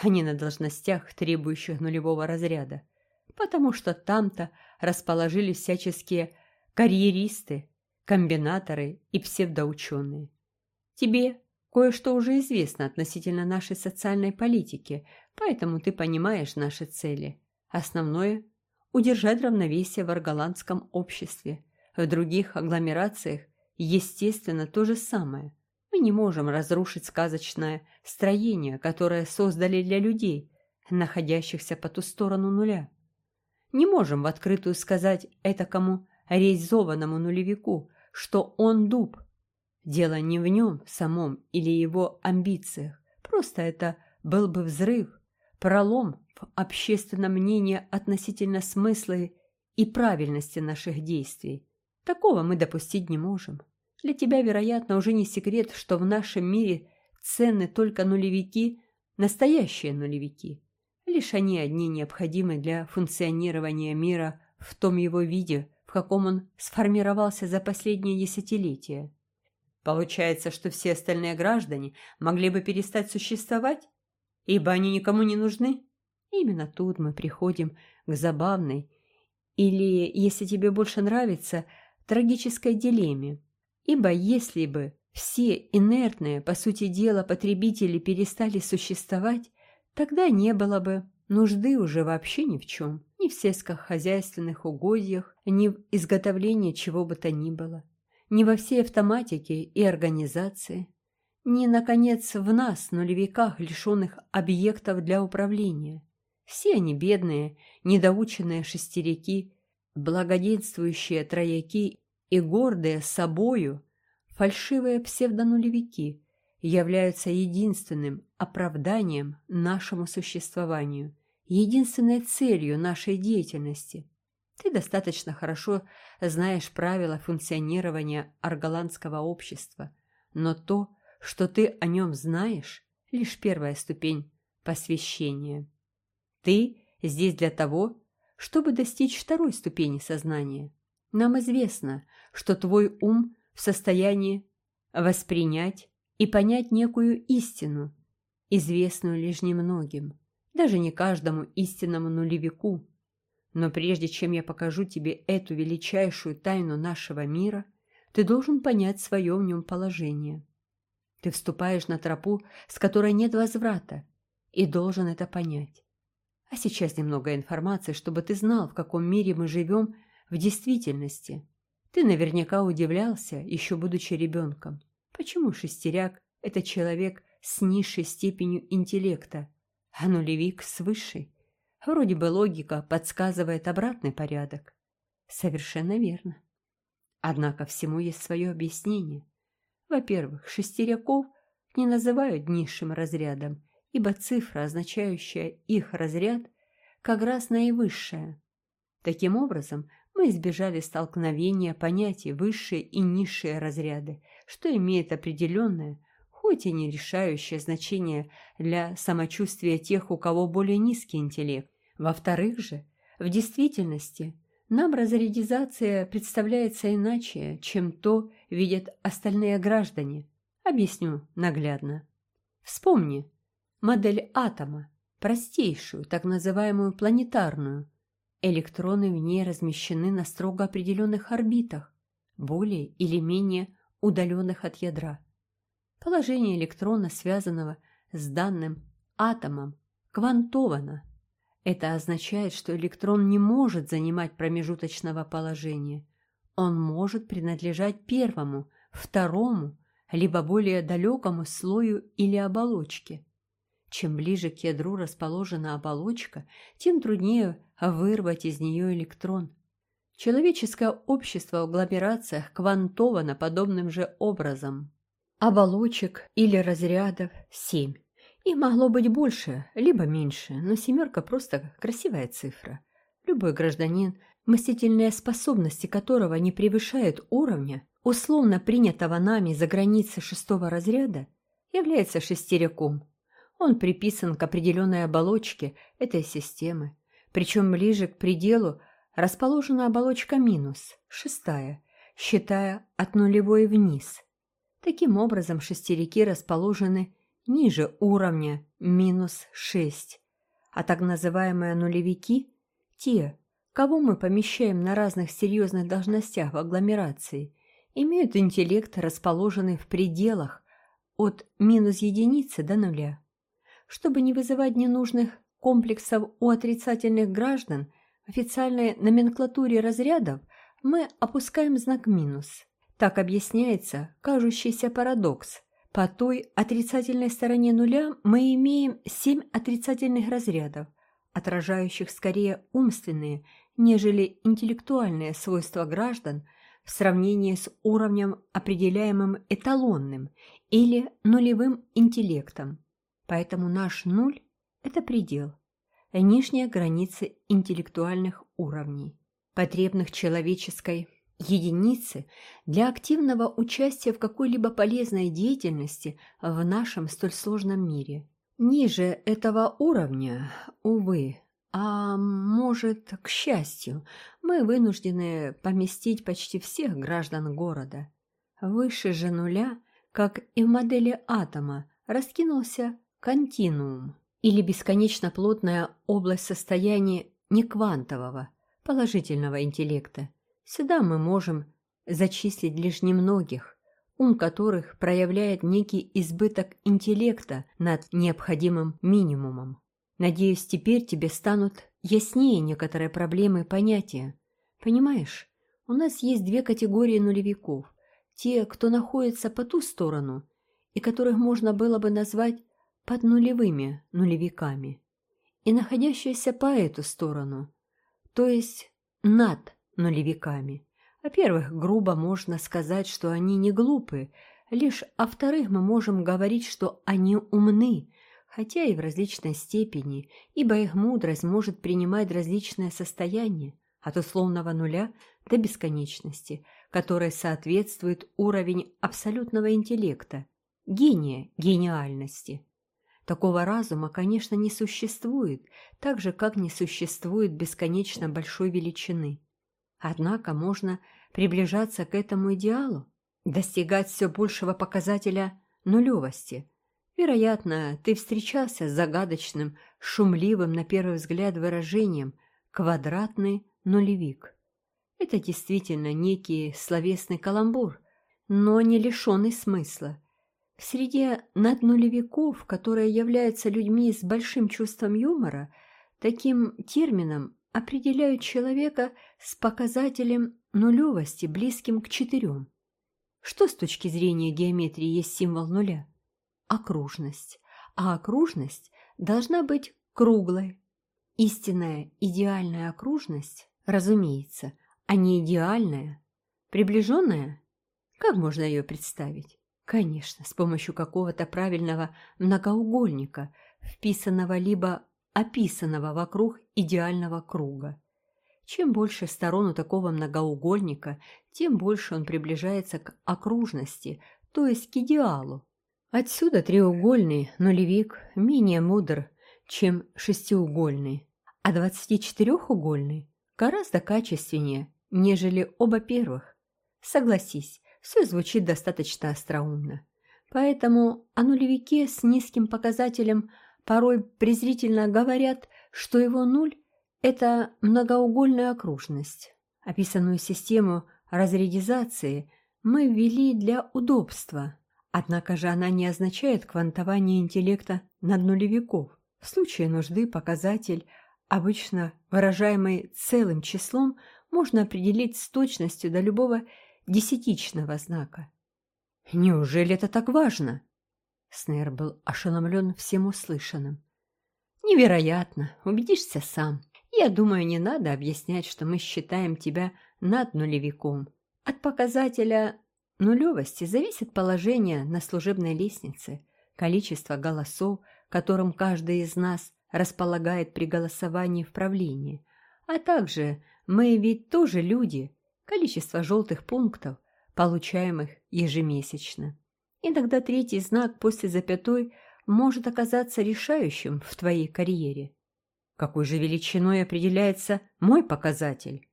а не на должностях, требующих нулевого разряда, потому что там-то расположились всяческие карьеристы, комбинаторы и псевдоученые. Тебе кое-что уже известно относительно нашей социальной политики, поэтому ты понимаешь наши цели. Основное – удержать равновесие в арголандском обществе. В других агломерациях, естественно, то же самое. Не можем разрушить сказочное строение, которое создали для людей, находящихся по ту сторону нуля. Не можем в открытую сказать этакому резованному нулевику, что он дуб. Дело не в нем самом или его амбициях, просто это был бы взрыв, пролом в общественном мнении относительно смысла и правильности наших действий. Такого мы допустить не можем. Для тебя, вероятно, уже не секрет, что в нашем мире ценны только нулевики, настоящие нулевики. Лишь они одни необходимы для функционирования мира в том его виде, в каком он сформировался за последние десятилетия. Получается, что все остальные граждане могли бы перестать существовать, ибо они никому не нужны? Именно тут мы приходим к забавной, или, если тебе больше нравится, трагической дилемме. Ибо если бы все инертные, по сути дела, потребители перестали существовать, тогда не было бы нужды уже вообще ни в чем, ни в сельскохозяйственных угодьях, ни в изготовлении чего бы то ни было, ни во всей автоматике и организации, ни, наконец, в нас, нулевиках, лишенных объектов для управления. Все они бедные, недоученные шестеряки, благоденствующие трояки и гордые собою фальшивые псевдонулевики являются единственным оправданием нашему существованию, единственной целью нашей деятельности. Ты достаточно хорошо знаешь правила функционирования арголандского общества, но то, что ты о нем знаешь, лишь первая ступень посвящения. Ты здесь для того, чтобы достичь второй ступени сознания. Нам известно, что твой ум в состоянии воспринять и понять некую истину, известную лишь немногим, даже не каждому истинному нулевику. Но прежде чем я покажу тебе эту величайшую тайну нашего мира, ты должен понять свое в нем положение. Ты вступаешь на тропу, с которой нет возврата, и должен это понять. А сейчас немного информации, чтобы ты знал, в каком мире мы живем в действительности. Ты наверняка удивлялся, еще будучи ребенком. Почему шестеряк – это человек с низшей степенью интеллекта, а нулевик с высшей? Вроде бы логика подсказывает обратный порядок. Совершенно верно. Однако всему есть свое объяснение. Во-первых, шестеряков не называют низшим разрядом, ибо цифра, означающая их разряд, как раз наивысшая. Таким образом, мы избежали столкновения понятий высшие и низшие разряды, что имеет определенное, хоть и не решающее значение для самочувствия тех, у кого более низкий интеллект. Во-вторых же, в действительности, нам разрядизация представляется иначе, чем то видят остальные граждане. Объясню наглядно. Вспомни модель атома, простейшую, так называемую планетарную, Электроны в ней размещены на строго определенных орбитах, более или менее удаленных от ядра. Положение электрона, связанного с данным атомом, квантовано. Это означает, что электрон не может занимать промежуточного положения. Он может принадлежать первому, второму, либо более далекому слою или оболочке. Чем ближе к ядру расположена оболочка, тем труднее вырвать из нее электрон. Человеческое общество в агломерациях квантовано подобным же образом. Оболочек или разрядов семь. Их могло быть больше, либо меньше, но семерка просто красивая цифра. Любой гражданин, мыслительные способности которого не превышают уровня, условно принятого нами за границы шестого разряда, является шестеряком, он приписан к определенной оболочке этой системы, причем ближе к пределу расположена оболочка минус, шестая, считая от нулевой вниз. Таким образом, шестерики расположены ниже уровня минус 6, а так называемые нулевики – те, кого мы помещаем на разных серьезных должностях в агломерации, имеют интеллект, расположенный в пределах от минус единицы до нуля. Чтобы не вызывать ненужных комплексов у отрицательных граждан, в официальной номенклатуре разрядов мы опускаем знак минус. Так объясняется кажущийся парадокс. По той отрицательной стороне нуля мы имеем семь отрицательных разрядов, отражающих скорее умственные, нежели интеллектуальные свойства граждан в сравнении с уровнем, определяемым эталонным или нулевым интеллектом. Поэтому наш нуль – это предел, нижняя граница интеллектуальных уровней, потребных человеческой единицы для активного участия в какой-либо полезной деятельности в нашем столь сложном мире. Ниже этого уровня, увы, а может, к счастью, мы вынуждены поместить почти всех граждан города. Выше же нуля, как и в модели атома, раскинулся континуум или бесконечно плотная область состояния неквантового, положительного интеллекта. Сюда мы можем зачислить лишь немногих, ум которых проявляет некий избыток интеллекта над необходимым минимумом. Надеюсь, теперь тебе станут яснее некоторые проблемы понятия. Понимаешь, у нас есть две категории нулевиков. Те, кто находится по ту сторону, и которых можно было бы назвать под нулевыми нулевиками, и находящиеся по эту сторону, то есть над нулевиками. Во-первых, грубо можно сказать, что они не глупы, лишь о вторых мы можем говорить, что они умны, хотя и в различной степени, ибо их мудрость может принимать различные состояния, от условного нуля до бесконечности, которой соответствует уровень абсолютного интеллекта, гения гениальности. Такого разума, конечно, не существует, так же, как не существует бесконечно большой величины. Однако можно приближаться к этому идеалу, достигать все большего показателя нулевости – Вероятно, ты встречался с загадочным, шумливым на первый взгляд выражением «квадратный нулевик». Это действительно некий словесный каламбур, но не лишенный смысла. В среде наднулевиков, которые являются людьми с большим чувством юмора, таким термином определяют человека с показателем нулевости, близким к четырем. Что с точки зрения геометрии есть символ нуля? окружность, а окружность должна быть круглой. Истинная идеальная окружность, разумеется, а не идеальная, приближенная. Как можно ее представить? Конечно, с помощью какого-то правильного многоугольника, вписанного либо описанного вокруг идеального круга. Чем больше сторон у такого многоугольника, тем больше он приближается к окружности, то есть к идеалу. Отсюда треугольный нулевик менее мудр, чем шестиугольный, а двадцатичетырехугольный гораздо качественнее, нежели оба первых. Согласись, все звучит достаточно остроумно. Поэтому о нулевике с низким показателем порой презрительно говорят, что его нуль – это многоугольная окружность. Описанную систему разрядизации мы ввели для удобства, Однако же она не означает квантование интеллекта над нулевиков. В случае нужды показатель, обычно выражаемый целым числом, можно определить с точностью до любого десятичного знака. «Неужели это так важно?» Снейр был ошеломлен всем услышанным. «Невероятно! Убедишься сам. Я думаю, не надо объяснять, что мы считаем тебя над нулевиком. От показателя нулевости зависит положение на служебной лестнице, количество голосов, которым каждый из нас располагает при голосовании в правлении, а также мы ведь тоже люди, количество желтых пунктов, получаемых ежемесячно. Иногда третий знак после запятой может оказаться решающим в твоей карьере. Какой же величиной определяется мой показатель?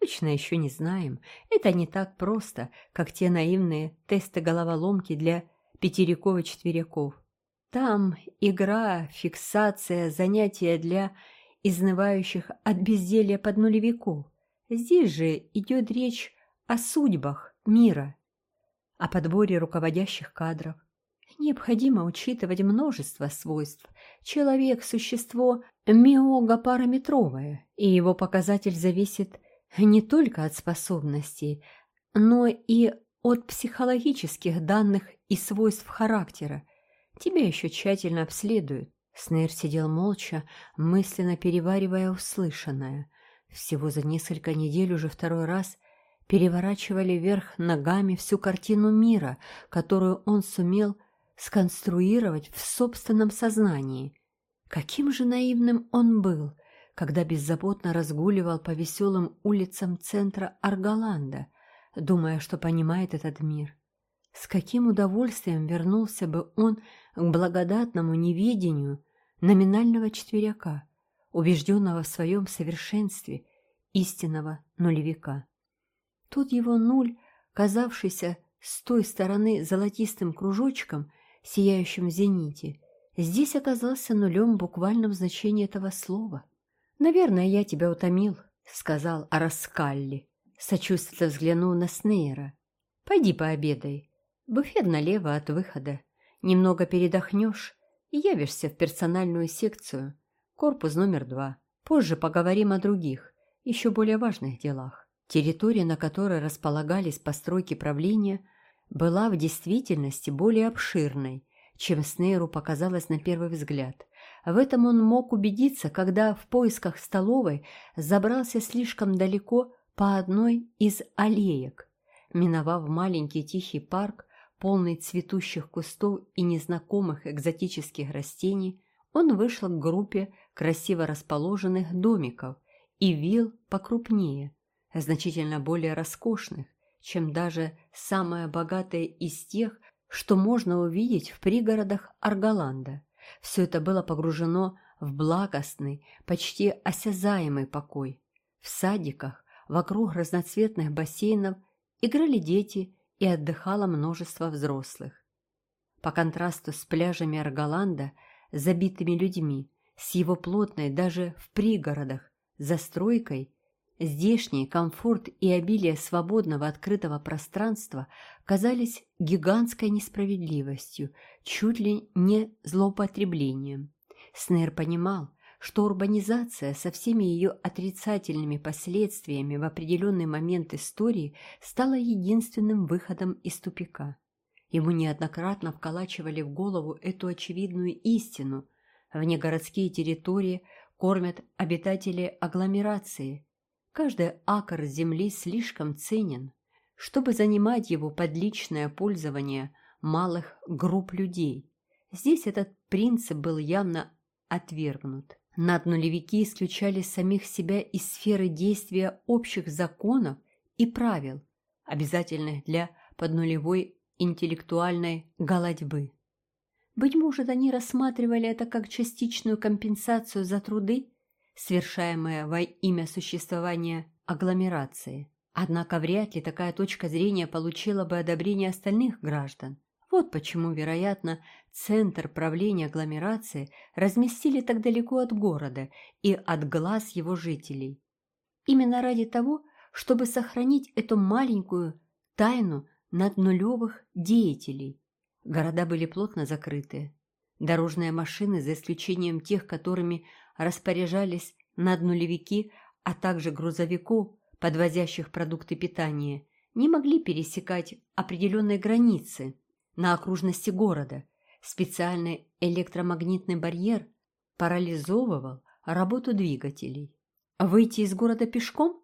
Точно еще не знаем. Это не так просто, как те наивные тесты головоломки для пятериков и четверяков. Там игра, фиксация, занятия для изнывающих от безделья под нулевиков. Здесь же идет речь о судьбах мира, о подборе руководящих кадров. Необходимо учитывать множество свойств. Человек – существо миогопараметровое, и его показатель зависит не только от способностей, но и от психологических данных и свойств характера. Тебя еще тщательно обследуют. Снейр сидел молча, мысленно переваривая услышанное. Всего за несколько недель уже второй раз переворачивали вверх ногами всю картину мира, которую он сумел сконструировать в собственном сознании. Каким же наивным он был, когда беззаботно разгуливал по веселым улицам центра Арголанда, думая, что понимает этот мир. С каким удовольствием вернулся бы он к благодатному неведению номинального четверяка, убежденного в своем совершенстве истинного нулевика. Тут его нуль, казавшийся с той стороны золотистым кружочком, сияющим в зените, здесь оказался нулем в буквальном значении этого слова. «Наверное, я тебя утомил», — сказал Араскалли, сочувственно взглянув на Снейра. «Пойди пообедай. Буфет налево от выхода. Немного передохнешь и явишься в персональную секцию, корпус номер два. Позже поговорим о других, еще более важных делах. Территория, на которой располагались постройки правления, была в действительности более обширной, чем Снейру показалось на первый взгляд. В этом он мог убедиться, когда в поисках столовой забрался слишком далеко по одной из аллеек. Миновав маленький тихий парк, полный цветущих кустов и незнакомых экзотических растений, он вышел к группе красиво расположенных домиков и вилл покрупнее, значительно более роскошных, чем даже самая богатая из тех, что можно увидеть в пригородах Арголанда. Все это было погружено в благостный, почти осязаемый покой. В садиках, вокруг разноцветных бассейнов играли дети и отдыхало множество взрослых. По контрасту с пляжами Арголанда, забитыми людьми, с его плотной даже в пригородах застройкой, здешний комфорт и обилие свободного открытого пространства казались гигантской несправедливостью, чуть ли не злоупотреблением. Снейр понимал, что урбанизация со всеми ее отрицательными последствиями в определенный момент истории стала единственным выходом из тупика. Ему неоднократно вколачивали в голову эту очевидную истину. Внегородские территории кормят обитатели агломерации. Каждый акр земли слишком ценен, чтобы занимать его под личное пользование малых групп людей. Здесь этот принцип был явно отвергнут. Наднулевики исключали самих себя из сферы действия общих законов и правил, обязательных для поднулевой интеллектуальной голодьбы. Быть может, они рассматривали это как частичную компенсацию за труды, совершаемые во имя существования агломерации. Однако вряд ли такая точка зрения получила бы одобрение остальных граждан. Вот почему, вероятно, центр правления агломерации разместили так далеко от города и от глаз его жителей. Именно ради того, чтобы сохранить эту маленькую тайну над нулевых деятелей. Города были плотно закрыты. Дорожные машины, за исключением тех, которыми распоряжались наднулевики, а также грузовиков, подвозящих продукты питания, не могли пересекать определенные границы, на окружности города. Специальный электромагнитный барьер парализовывал работу двигателей. Выйти из города пешком?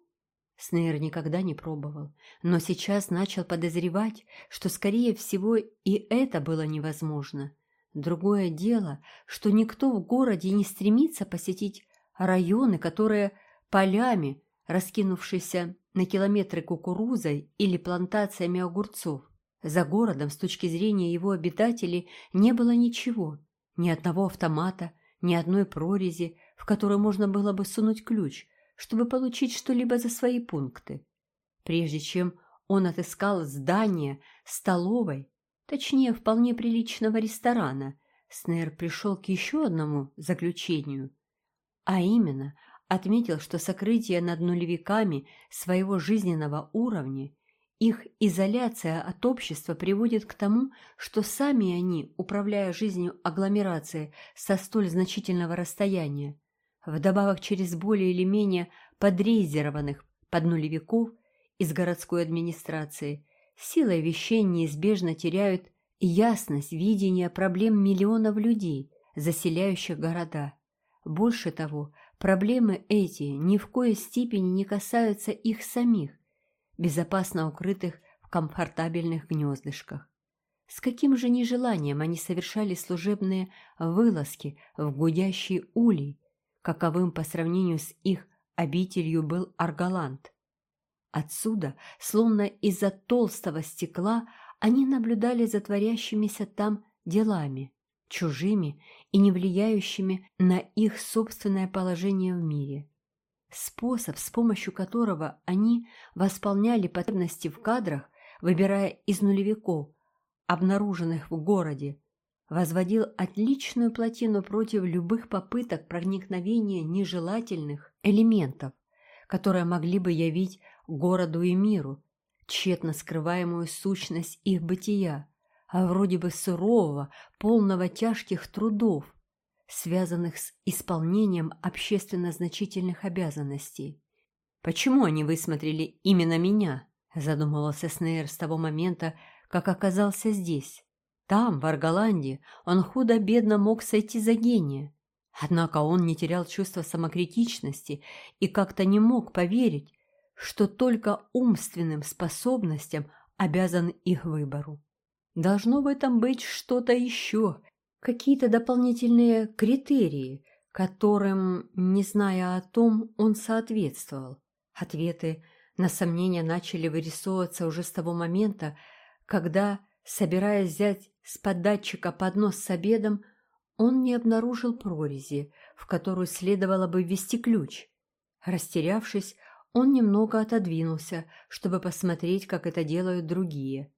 Снейр никогда не пробовал, но сейчас начал подозревать, что, скорее всего, и это было невозможно. Другое дело, что никто в городе не стремится посетить районы, которые полями, раскинувшиеся на километры кукурузой или плантациями огурцов. За городом, с точки зрения его обитателей, не было ничего, ни одного автомата, ни одной прорези, в которую можно было бы сунуть ключ, чтобы получить что-либо за свои пункты. Прежде чем он отыскал здание столовой, точнее, вполне приличного ресторана, Снейр пришел к еще одному заключению, а именно отметил, что сокрытие над нулевиками своего жизненного уровня, их изоляция от общества приводит к тому, что сами они, управляя жизнью агломерации со столь значительного расстояния, вдобавок через более или менее подрезервованных под нулевиков из городской администрации, силой вещей неизбежно теряют ясность видения проблем миллионов людей, заселяющих города. Больше того, проблемы эти ни в коей степени не касаются их самих, безопасно укрытых в комфортабельных гнездышках. С каким же нежеланием они совершали служебные вылазки в гудящий улей, каковым по сравнению с их обителью был Аргалант. Отсюда, словно из-за толстого стекла, они наблюдали за творящимися там делами, чужими и не влияющими на их собственное положение в мире. Способ, с помощью которого они восполняли потребности в кадрах, выбирая из нулевиков, обнаруженных в городе, возводил отличную плотину против любых попыток проникновения нежелательных элементов, которые могли бы явить городу и миру тщетно скрываемую сущность их бытия, а вроде бы сурового, полного тяжких трудов, связанных с исполнением общественно значительных обязанностей. «Почему они высмотрели именно меня?» – задумывался Снейр с того момента, как оказался здесь. Там, в Арголанде, он худо-бедно мог сойти за гения. Однако он не терял чувства самокритичности и как-то не мог поверить, что только умственным способностям обязан их выбору. Должно в этом быть что-то еще, какие-то дополнительные критерии, которым, не зная о том, он соответствовал. Ответы на сомнения начали вырисовываться уже с того момента, когда, собираясь взять с поддатчика поднос с обедом, он не обнаружил прорези, в которую следовало бы ввести ключ. Растерявшись, он немного отодвинулся, чтобы посмотреть, как это делают другие.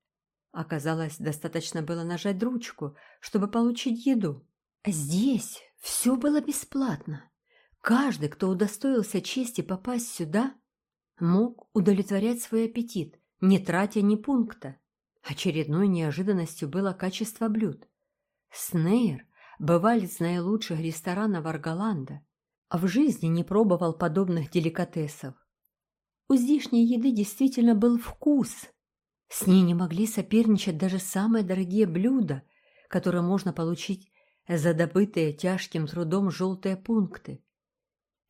Оказалось, достаточно было нажать ручку, чтобы получить еду. Здесь все было бесплатно. Каждый, кто удостоился чести попасть сюда, мог удовлетворять свой аппетит, не тратя ни пункта. Очередной неожиданностью было качество блюд. Снейр, бывалец наилучших ресторанов Арголанда, в жизни не пробовал подобных деликатесов. У здешней еды действительно был вкус. С ней не могли соперничать даже самые дорогие блюда, которые можно получить за добытые тяжким трудом желтые пункты.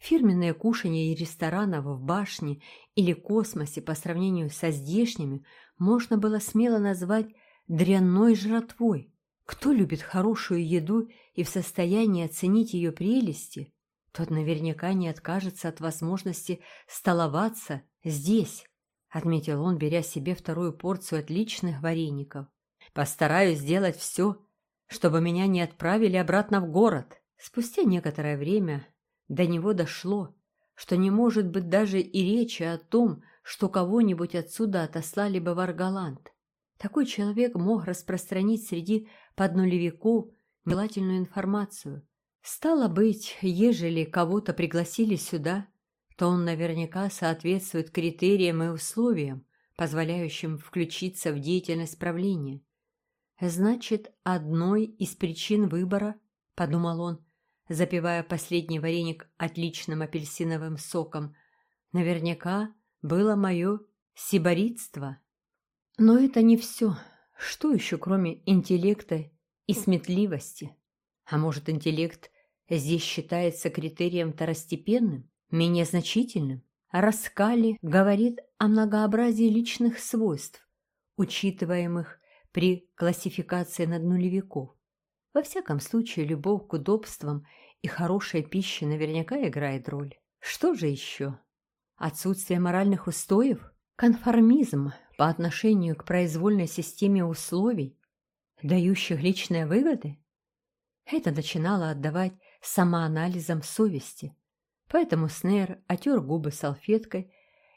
Фирменные кушанья и ресторанов в башне или космосе по сравнению со здешними можно было смело назвать дрянной жратвой. Кто любит хорошую еду и в состоянии оценить ее прелести, тот наверняка не откажется от возможности столоваться «Здесь», — отметил он, беря себе вторую порцию отличных вареников. «Постараюсь сделать все, чтобы меня не отправили обратно в город». Спустя некоторое время до него дошло, что не может быть даже и речи о том, что кого-нибудь отсюда отослали бы в Арголанд. Такой человек мог распространить среди поднулевиков нежелательную информацию. Стало быть, ежели кого-то пригласили сюда, то он наверняка соответствует критериям и условиям, позволяющим включиться в деятельность правления. Значит, одной из причин выбора, подумал он, запивая последний вареник отличным апельсиновым соком, наверняка было мое сиборитство. Но это не все. Что еще, кроме интеллекта и сметливости? А может, интеллект здесь считается критерием второстепенным? менее значительным. Раскали говорит о многообразии личных свойств, учитываемых при классификации над нулевиков. Во всяком случае, любовь к удобствам и хорошая пища наверняка играет роль. Что же еще? Отсутствие моральных устоев? Конформизм по отношению к произвольной системе условий, дающих личные выгоды? Это начинало отдавать самоанализом совести – Поэтому Снейр отер губы салфеткой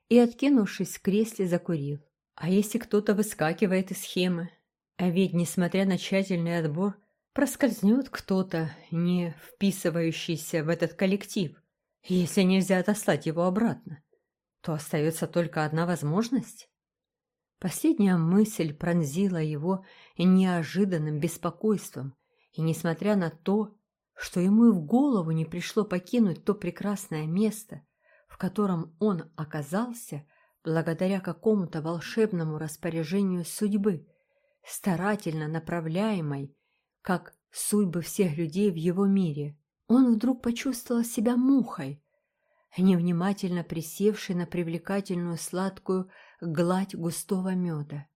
и, откинувшись в кресле, закурил. А если кто-то выскакивает из схемы? А ведь, несмотря на тщательный отбор, проскользнет кто-то, не вписывающийся в этот коллектив. Если нельзя отослать его обратно, то остается только одна возможность. Последняя мысль пронзила его неожиданным беспокойством, и, несмотря на то, что ему и в голову не пришло покинуть то прекрасное место, в котором он оказался благодаря какому-то волшебному распоряжению судьбы, старательно направляемой, как судьбы всех людей в его мире, он вдруг почувствовал себя мухой, невнимательно присевшей на привлекательную сладкую гладь густого меда.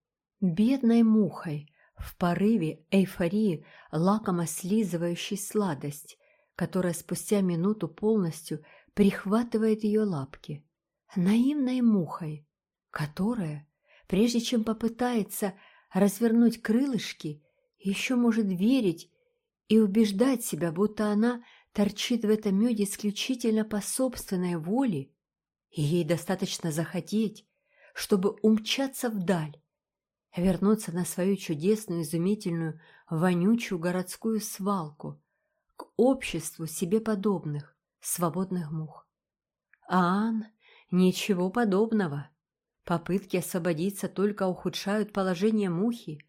Бедной мухой, в порыве эйфории, лакомо слизывающей сладость, которая спустя минуту полностью прихватывает ее лапки. Наивной мухой, которая, прежде чем попытается развернуть крылышки, еще может верить и убеждать себя, будто она торчит в этом меде исключительно по собственной воле, и ей достаточно захотеть, чтобы умчаться вдаль, вернуться на свою чудесную, изумительную, вонючую городскую свалку, к обществу себе подобных, свободных мух. Ан, ничего подобного. Попытки освободиться только ухудшают положение мухи.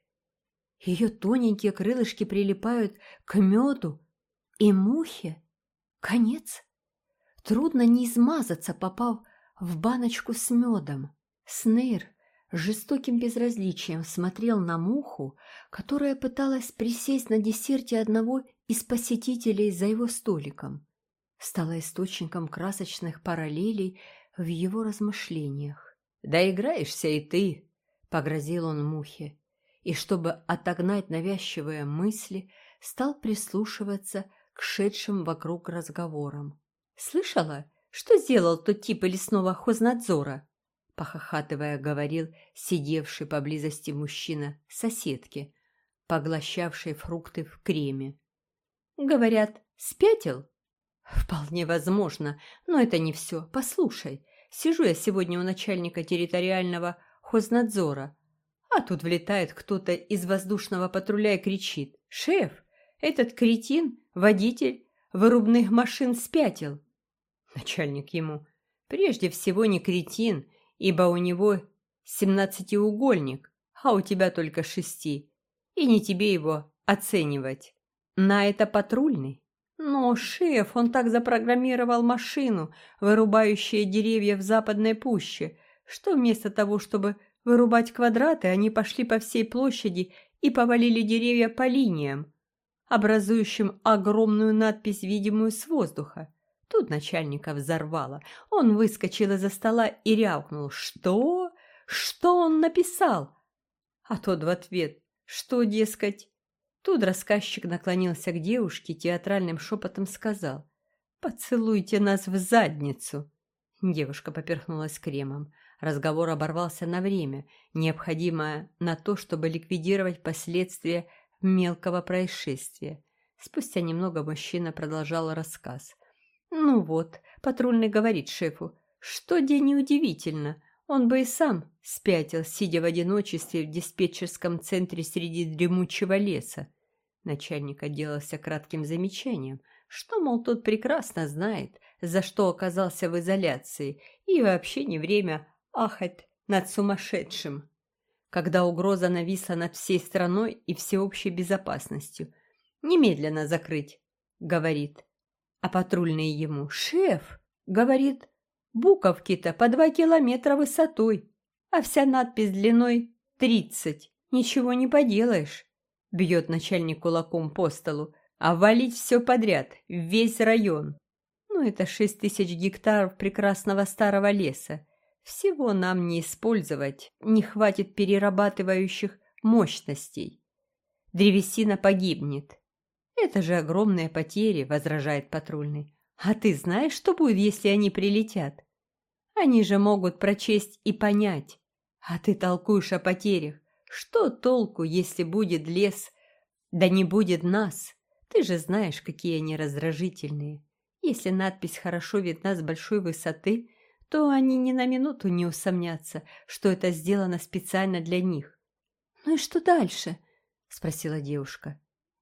Ее тоненькие крылышки прилипают к меду, и мухе конец. Трудно не измазаться, попав в баночку с медом. Снейр жестоким безразличием смотрел на муху, которая пыталась присесть на десерте одного из посетителей за его столиком. Стала источником красочных параллелей в его размышлениях. «Доиграешься и ты!» — погрозил он мухе, и, чтобы отогнать навязчивые мысли, стал прислушиваться к шедшим вокруг разговорам. «Слышала, что сделал тот тип лесного хознадзора?» Похохатывая, говорил сидевший поблизости мужчина соседки, поглощавший фрукты в креме. «Говорят, спятил?» «Вполне возможно, но это не все. Послушай, сижу я сегодня у начальника территориального хознадзора, тут влетает кто-то из воздушного патруля и кричит. «Шеф, этот кретин, водитель вырубных машин спятил!» Начальник ему. «Прежде всего не кретин, ибо у него семнадцатиугольник, а у тебя только шести, и не тебе его оценивать. На это патрульный. Но, шеф, он так запрограммировал машину, вырубающую деревья в западной пуще, что вместо того, чтобы вырубать квадраты, они пошли по всей площади и повалили деревья по линиям, образующим огромную надпись, видимую с воздуха. Тут начальника взорвало. Он выскочил из-за стола и рявкнул. «Что? Что он написал?» А тот в ответ. «Что, дескать?» Тут рассказчик наклонился к девушке, театральным шепотом сказал. «Поцелуйте нас в задницу!» Девушка поперхнулась кремом. Разговор оборвался на время, необходимое на то, чтобы ликвидировать последствия мелкого происшествия. Спустя немного мужчина продолжал рассказ. Ну вот, патрульный говорит шефу, что день удивительно, он бы и сам спятил, сидя в одиночестве в диспетчерском центре среди дремучего леса. Начальник отделался кратким замечанием, что, мол, тот прекрасно знает, за что оказался в изоляции, и вообще не время ахать над сумасшедшим. Когда угроза нависла над всей страной и всеобщей безопасностью. «Немедленно закрыть», — говорит. А патрульный ему «Шеф!» говорит «Буковки-то по два километра высотой, а вся надпись длиной тридцать. Ничего не поделаешь!» Бьет начальник кулаком по столу. «А валить все подряд, весь район!» Ну, это шесть тысяч гектаров прекрасного старого леса. Всего нам не использовать, не хватит перерабатывающих мощностей. Древесина погибнет, «Это же огромные потери», — возражает патрульный. «А ты знаешь, что будет, если они прилетят? Они же могут прочесть и понять. А ты толкуешь о потерях. Что толку, если будет лес, да не будет нас? Ты же знаешь, какие они раздражительные. Если надпись хорошо видна с большой высоты, то они ни на минуту не усомнятся, что это сделано специально для них. «Ну и что дальше?» — спросила девушка.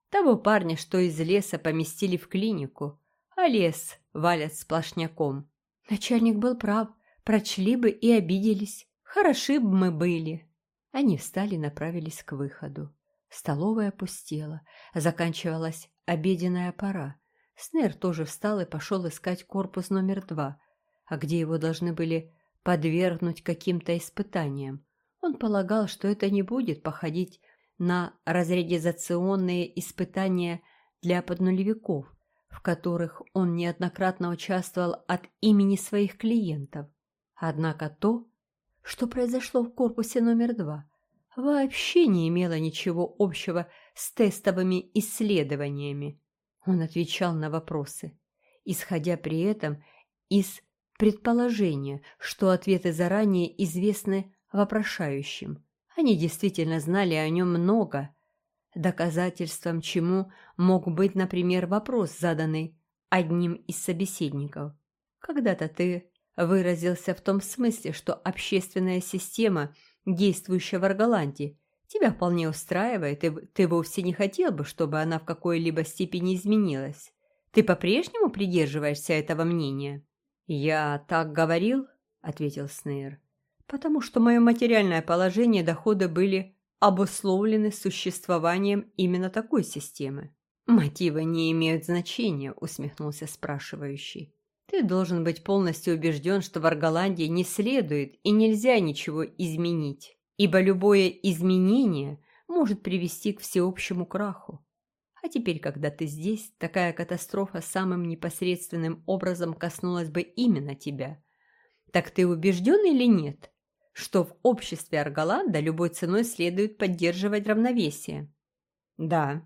Того парня, что из леса поместили в клинику, а лес валят сплошняком. Начальник был прав, прочли бы и обиделись. Хороши бы мы были. Они встали и направились к выходу. Столовая пустела, заканчивалась обеденная пора. Снер тоже встал и пошел искать корпус номер два, а где его должны были подвергнуть каким-то испытаниям. Он полагал, что это не будет походить на разрядизационные испытания для поднулевиков, в которых он неоднократно участвовал от имени своих клиентов. Однако то, что произошло в корпусе номер два, вообще не имело ничего общего с тестовыми исследованиями. Он отвечал на вопросы, исходя при этом из предположения, что ответы заранее известны вопрошающим. Они действительно знали о нем много, доказательством чему мог быть, например, вопрос, заданный одним из собеседников. Когда-то ты выразился в том смысле, что общественная система, действующая в Арголанде, тебя вполне устраивает, и ты вовсе не хотел бы, чтобы она в какой-либо степени изменилась. Ты по-прежнему придерживаешься этого мнения? «Я так говорил», — ответил Снейр потому что мое материальное положение доходы были обусловлены существованием именно такой системы. «Мотивы не имеют значения», — усмехнулся спрашивающий. «Ты должен быть полностью убежден, что в Арголандии не следует и нельзя ничего изменить, ибо любое изменение может привести к всеобщему краху. А теперь, когда ты здесь, такая катастрофа самым непосредственным образом коснулась бы именно тебя. Так ты убежден или нет?» что в обществе Арголанда любой ценой следует поддерживать равновесие. Да,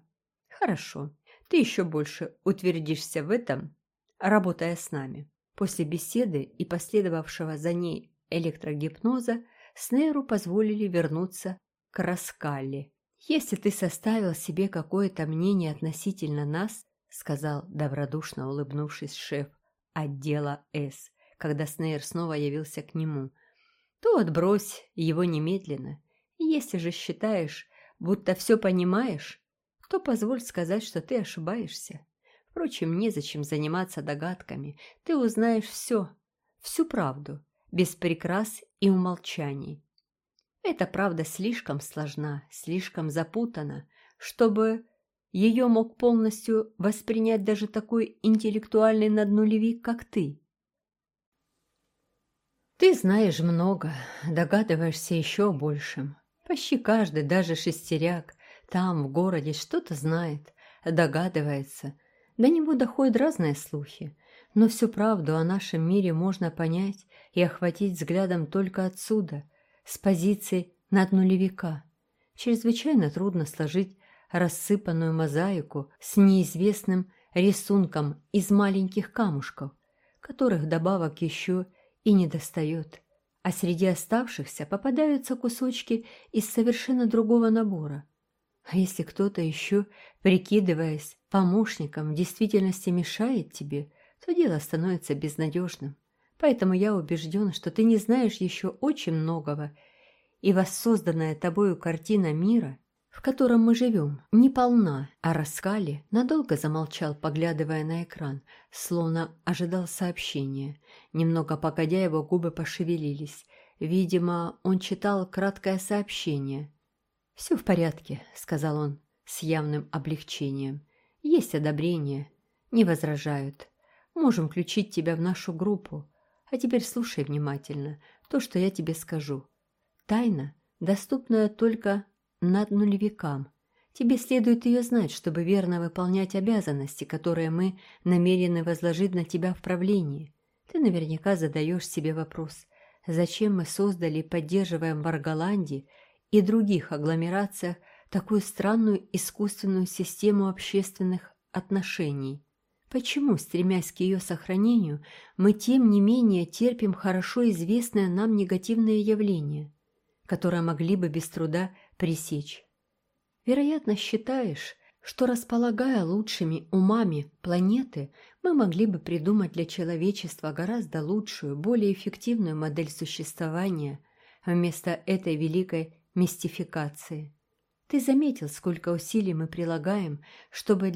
хорошо. Ты еще больше утвердишься в этом, работая с нами. После беседы и последовавшего за ней электрогипноза Снейру позволили вернуться к Раскалле. «Если ты составил себе какое-то мнение относительно нас, — сказал добродушно улыбнувшись шеф отдела С, когда Снейр снова явился к нему, то отбрось его немедленно. Если же считаешь, будто все понимаешь, то позволь сказать, что ты ошибаешься. Впрочем, незачем заниматься догадками. Ты узнаешь все, всю правду, без прикрас и умолчаний. Эта правда слишком сложна, слишком запутана, чтобы ее мог полностью воспринять даже такой интеллектуальный наднулевик, как ты. Ты знаешь много, догадываешься еще большим. Почти каждый, даже шестеряк, там, в городе, что-то знает, догадывается. До него доходят разные слухи, но всю правду о нашем мире можно понять и охватить взглядом только отсюда, с позиции наднулевика. Чрезвычайно трудно сложить рассыпанную мозаику с неизвестным рисунком из маленьких камушков, которых добавок еще и не достает, а среди оставшихся попадаются кусочки из совершенно другого набора. А если кто-то еще, прикидываясь помощником, в действительности мешает тебе, то дело становится безнадежным. Поэтому я убежден, что ты не знаешь еще очень многого, и воссозданная тобою картина мира в котором мы живем, не полна, а Раскали надолго замолчал, поглядывая на экран, словно ожидал сообщения. Немного погодя, его губы пошевелились. Видимо, он читал краткое сообщение. «Все в порядке», — сказал он с явным облегчением. «Есть одобрение. Не возражают. Можем включить тебя в нашу группу. А теперь слушай внимательно то, что я тебе скажу. Тайна, доступная только над нулевикам. Тебе следует ее знать, чтобы верно выполнять обязанности, которые мы намерены возложить на тебя в правлении. Ты наверняка задаешь себе вопрос, зачем мы создали и поддерживаем в Арголанде и других агломерациях такую странную искусственную систему общественных отношений. Почему, стремясь к ее сохранению, мы тем не менее терпим хорошо известное нам негативное явление, которое могли бы без труда пресечь. Вероятно, считаешь, что, располагая лучшими умами планеты, мы могли бы придумать для человечества гораздо лучшую, более эффективную модель существования вместо этой великой мистификации. Ты заметил, сколько усилий мы прилагаем, чтобы